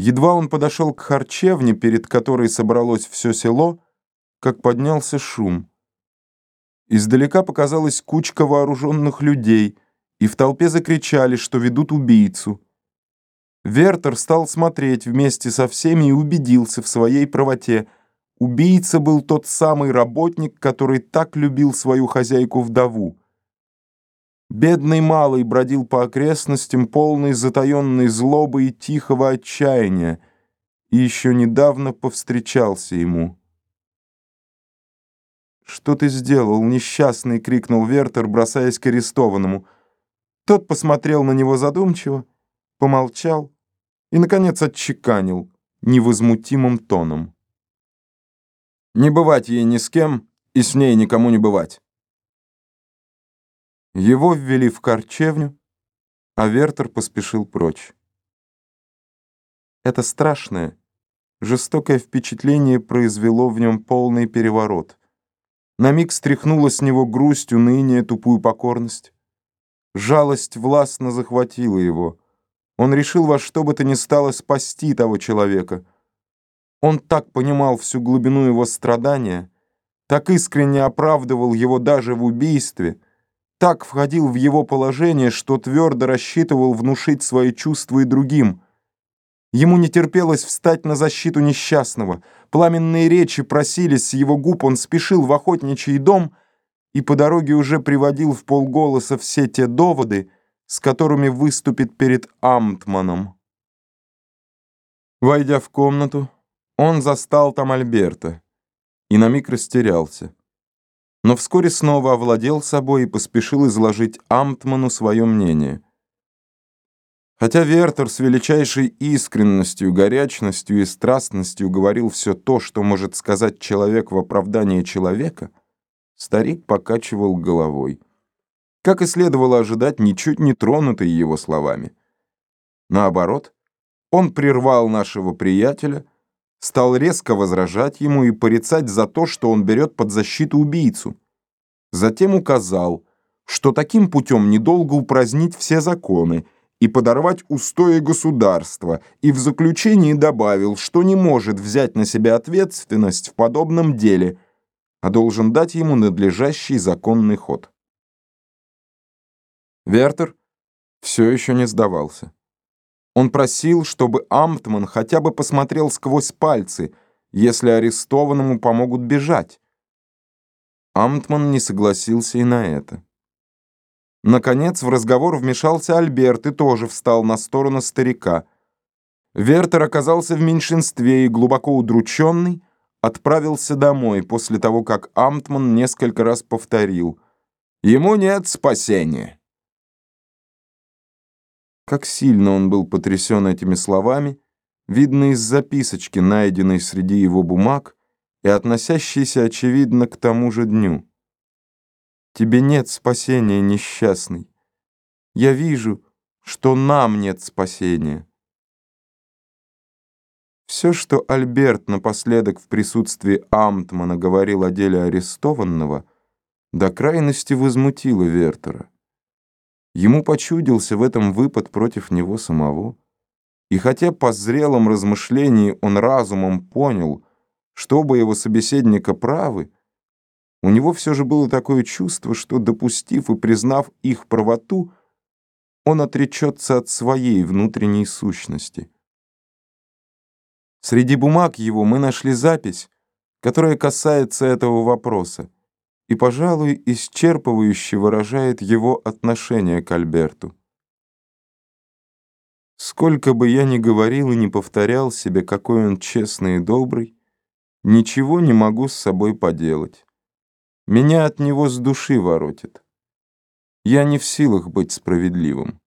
Едва он подошел к харчевне, перед которой собралось все село, как поднялся шум. Издалека показалась кучка вооруженных людей, и в толпе закричали, что ведут убийцу. Вертер стал смотреть вместе со всеми и убедился в своей правоте. Убийца был тот самый работник, который так любил свою хозяйку-вдову. Бедный малый бродил по окрестностям, полный затаенной злобы и тихого отчаяния, и еще недавно повстречался ему. «Что ты сделал, несчастный?» — крикнул Вертер, бросаясь к арестованному. Тот посмотрел на него задумчиво, помолчал и, наконец, отчеканил невозмутимым тоном. «Не бывать ей ни с кем, и с ней никому не бывать». Его ввели в корчевню, а Вертер поспешил прочь. Это страшное, жестокое впечатление произвело в нем полный переворот. На миг стряхнула с него грусть, уныние, тупую покорность. Жалость властно захватила его. Он решил во что бы то ни стало спасти того человека. Он так понимал всю глубину его страдания, так искренне оправдывал его даже в убийстве — так входил в его положение, что твердо рассчитывал внушить свои чувства и другим. Ему не терпелось встать на защиту несчастного. Пламенные речи просились с его губ, он спешил в охотничий дом и по дороге уже приводил в полголоса все те доводы, с которыми выступит перед Амтманом. Войдя в комнату, он застал там Альберта и на миг растерялся но вскоре снова овладел собой и поспешил изложить Амтману свое мнение. Хотя Вертер с величайшей искренностью, горячностью и страстностью говорил все то, что может сказать человек в оправдании человека, старик покачивал головой. Как и следовало ожидать, ничуть не тронутый его словами. Наоборот, он прервал нашего приятеля, стал резко возражать ему и порицать за то, что он берет под защиту убийцу. Затем указал, что таким путем недолго упразднить все законы и подорвать устои государства, и в заключении добавил, что не может взять на себя ответственность в подобном деле, а должен дать ему надлежащий законный ход. Вертер все еще не сдавался. Он просил, чтобы Амтман хотя бы посмотрел сквозь пальцы, если арестованному помогут бежать. Амтман не согласился и на это. Наконец в разговор вмешался Альберт и тоже встал на сторону старика. Вертер оказался в меньшинстве и, глубоко удрученный, отправился домой после того, как Амтман несколько раз повторил «Ему нет спасения». Как сильно он был потрясен этими словами, видно из записочки, найденной среди его бумаг и относящейся, очевидно, к тому же дню. «Тебе нет спасения, несчастный. Я вижу, что нам нет спасения». Все, что Альберт напоследок в присутствии Амтмана говорил о деле арестованного, до крайности возмутило Вертера. Ему почудился в этом выпад против него самого. И хотя по зрелом размышлении он разумом понял, что оба его собеседника правы, у него все же было такое чувство, что, допустив и признав их правоту, он отречется от своей внутренней сущности. Среди бумаг его мы нашли запись, которая касается этого вопроса и, пожалуй, исчерпывающе выражает его отношение к Альберту. Сколько бы я ни говорил и не повторял себе, какой он честный и добрый, ничего не могу с собой поделать. Меня от него с души воротит. Я не в силах быть справедливым.